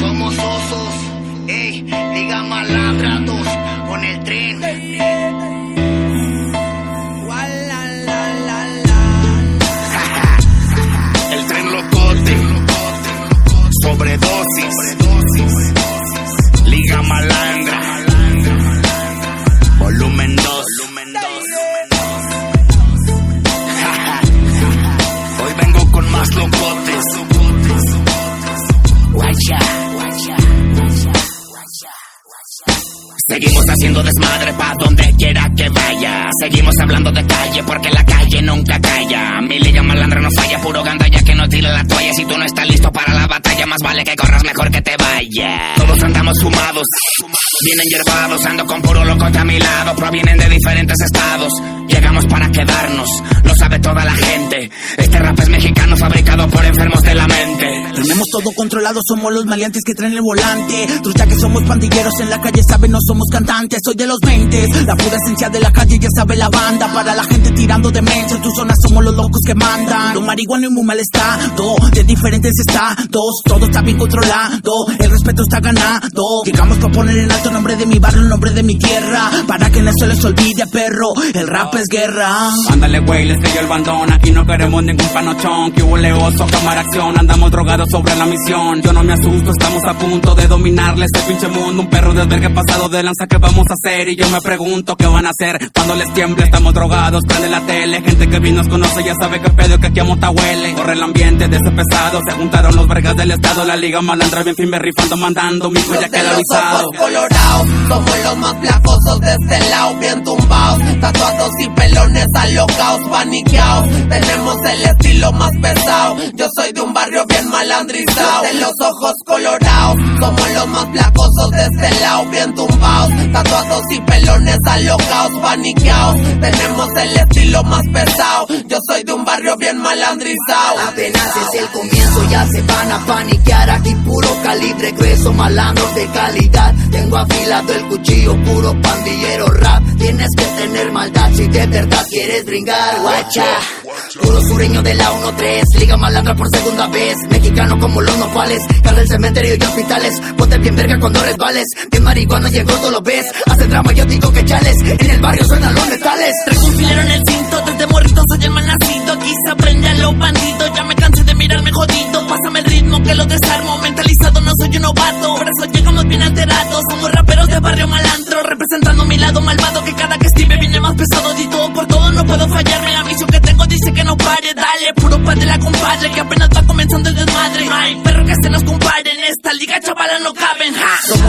somos osos, ey, diga malandratos con Seguimos haciendo desmadre pa' donde quiera que vaya. Seguimos hablando de calle porque la calle nunca calla. Mi liga malandra no falla, puro gandalla que no tira la toalla. Si tú no estás listo para la batalla, más vale que corras mejor que te vaya. Todos andamos fumados, vienen yerbados, ando con puro loco a mi lado. Provienen de diferentes estados, llegamos para quedarnos, lo sabe toda la gente. Este rap es mexicano, fabricado por todo controlado, somos los maleantes que traen el volante. Trucha que somos pandilleros en la calle, saben, no somos cantantes. Soy de los 20, la pura esencia de la calle, ya sabe la banda. Para la gente tirando demencia, en tu zona somos los locos que mandan. Lo marihuana y muy mal estado, de diferentes estados. Todo está bien controlado, el respeto está ganado. Llegamos para poner en alto el nombre de mi barrio, el nombre de mi tierra. Para que no se les olvide, perro, el rap es guerra. Ándale, güey, les cayó el bandón. Aquí no queremos ningún panochón. Que hubo leoso, cámara acción. Andamos drogados sobre la misión. Yo no me asusto, estamos a punto de dominarles el pinche mundo. Un perro de verga pasado de lanza, ¿qué vamos a hacer? Y yo me pregunto, ¿qué van a hacer cuando les tiemble? Estamos drogados, prende la tele. Gente que bien nos conoce ya sabe qué pedo, que aquí a mota huele. Corre el ambiente de ese pesado. Se juntaron los vergas del estado. La liga malandra bien fin me rifando, mandando. Mi ya queda avisado. colorados, somos los más placosos de este lado, bien tumbados, tatuados y pelones alocados, paniqueados. Tenemos el estilo más pesado, yo soy de un barrio bien malandrizado, de los ojos colorados, somos los más placosos de este lado, bien tumbados, tatuados y pelones alocados, paniqueados. Tenemos el estilo más pesado, yo soy de un barrio bien malandrizado. Apenas es el comienzo, ya se van a paniquear. Aquí puro calibre grueso, malandros de calidad. Tengo afilado el cuchillo, puro pandillero rap. Tienes que tener maldad si de verdad quieres brincar, guacha. Puro sureño de la 1-3, liga malandra por segunda vez. Mexicano como los nopales, carga el cementerio y hospitales. Ponte bien verga cuando resbales. Bien marihuana llegó, tú lo ves. Hace drama, yo digo que chales. En el barrio suenan los Pásame el ritmo que lo desarmo, mentalizado no soy un novato. Por eso llegamos bien alterados, somos raperos de barrio malandro. Representando mi lado malvado, que cada que escribe viene más pesado. Di todo por todo, no puedo fallarme. La misión que tengo dice que no pare, dale. Puro pan de la compadre, que apenas va comenzando el desmadre. No hay perro que se nos compare, en esta liga chavala no caben.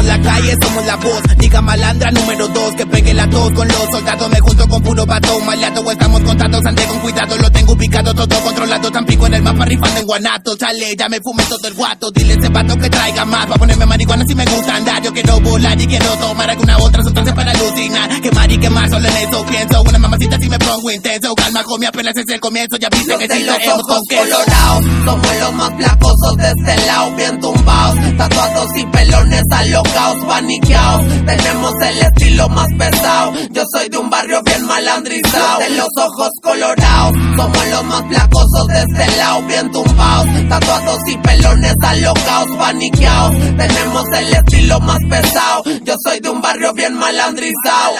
La calle, somos la voz. Liga malandra número dos, que pegue la tos con los soldados. Me junto con puro vato, maleato estamos contados. Ande con cuidado, lo tengo ubicado, todo controlado. Tampico en el mapa, rifando en guanato. Chale, ya me fume todo el guato. Dile a ese vato que traiga más. Pa' ponerme marihuana si me gusta andar. Yo quiero volar y quiero tomar alguna otra sustancia para alucinar. Que mari, que más, solo en eso pienso. Una mamacita si me pongo intenso. Calma, homie, apenas es el comienzo. Ya viste que si traemos con colorados, somos los más placosos de este lado, bien tumbados. Tatuados y pelones alocados, paniqueados. Tenemos el estilo más pesado. Yo soy de un barrio bien malandrizado. De los ojos colorados, somos los más placosos de este lado, bien tumbados. Tatuados y pelones alocados, paniqueados. Tenemos el estilo más pesado. Yo soy de un barrio bien malandrizado.